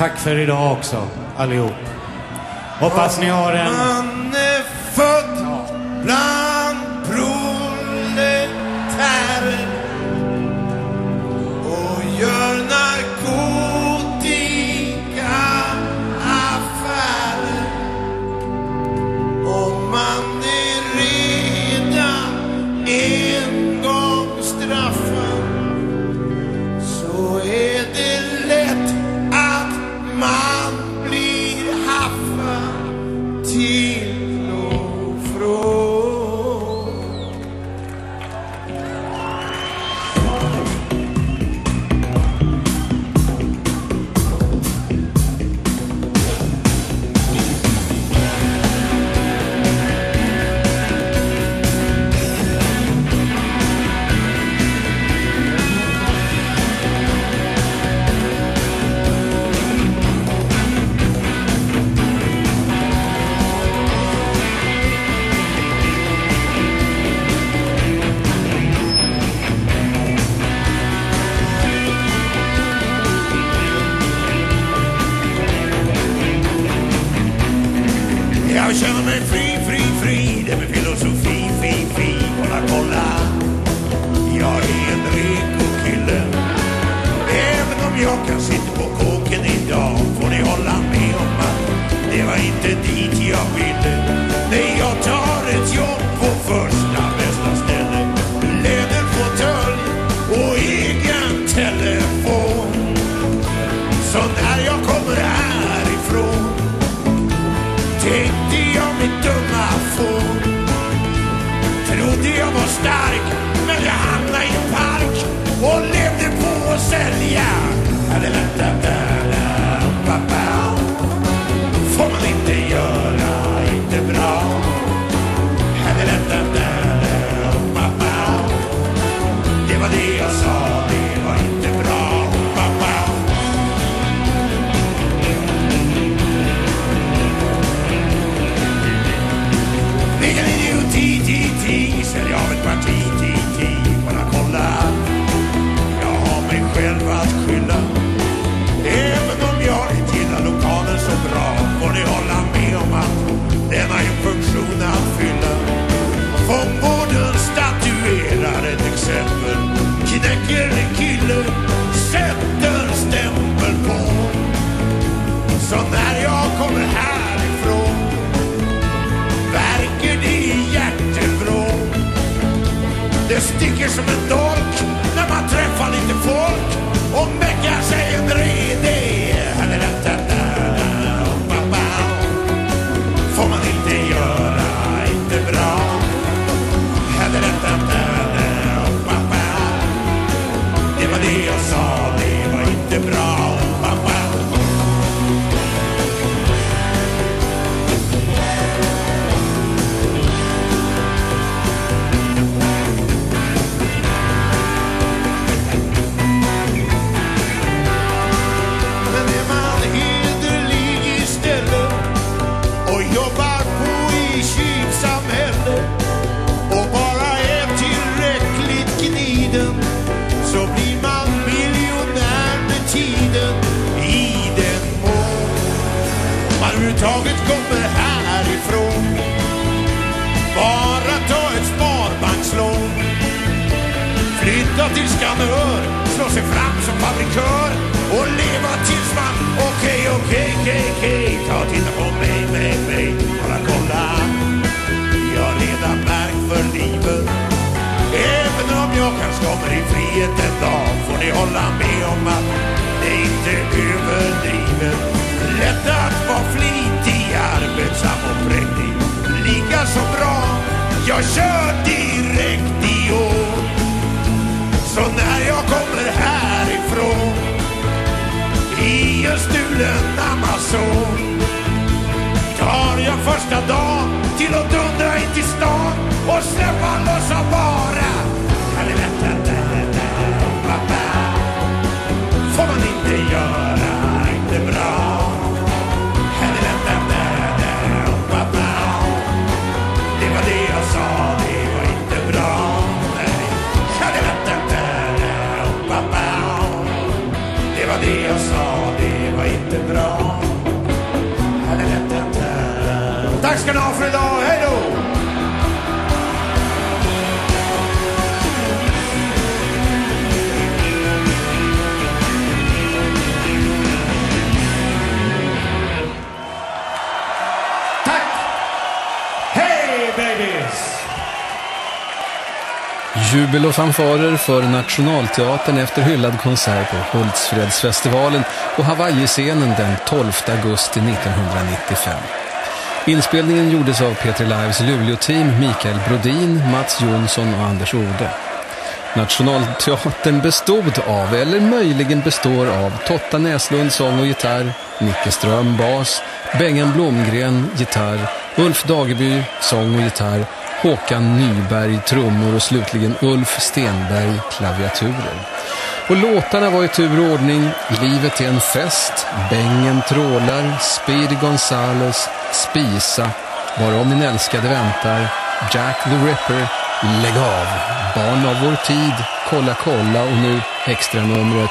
Tack för idag också, allihop. Hoppas ni har en... inte dit jag ville. Nej, jag tar ett jobb på första bästa ställe. Läderfåtölj och egen telefon. Så när jag kommer härifrån tänkte jag mitt dumma fån. Trodde jag var stark, men jag hamnade i en park Så när jag kommer härifrån värker det i hjärtevrån. Det sticker som en dolk när man träffar lite folk och meckar sig en drink Flytta till Skanör, slå sig fram som fabrikör och leva tills man okej, okej, okej, okej Ta och titta på mig, mig, mig, bara kolla. Jag har redan märkt för livet. Även om jag kanske kommer i frihet en dag får ni hålla med om att det inte är överdrivet. Lätt att vara flitig, arbetsam och präktig. Lika så bra, jag kör direkt i år så när jag kommer härifrån. I en stulen Amazon. Tar jag första dagen till att dö. Tack ska ni ha för idag. Hej då! Tack! Hej! Jubel och fanfarer för Nationalteatern efter hyllad konsert på Hultsfredsfestivalen och Hawaii-scenen den 12 augusti 1995. Inspelningen gjordes av Peter Lives Luleå-team Mikael Brodin, Mats Jonsson och Anders Ode. Nationalteatern bestod av, eller möjligen består av, Totta Näslund sång och gitarr, Nicke Ström bas, Bengan Blomgren gitarr, Ulf Dageby sång och gitarr, Håkan Nyberg trummor och slutligen Ulf Stenberg klaviaturer. Och låtarna var i tur och ordning. Livet är en fest, Bängen trålar, Speedy Gonzales, Spisa, Bara om min älskade väntar, Jack the Ripper, Lägg av, Barn av vår tid, Kolla kolla. Och nu extra numret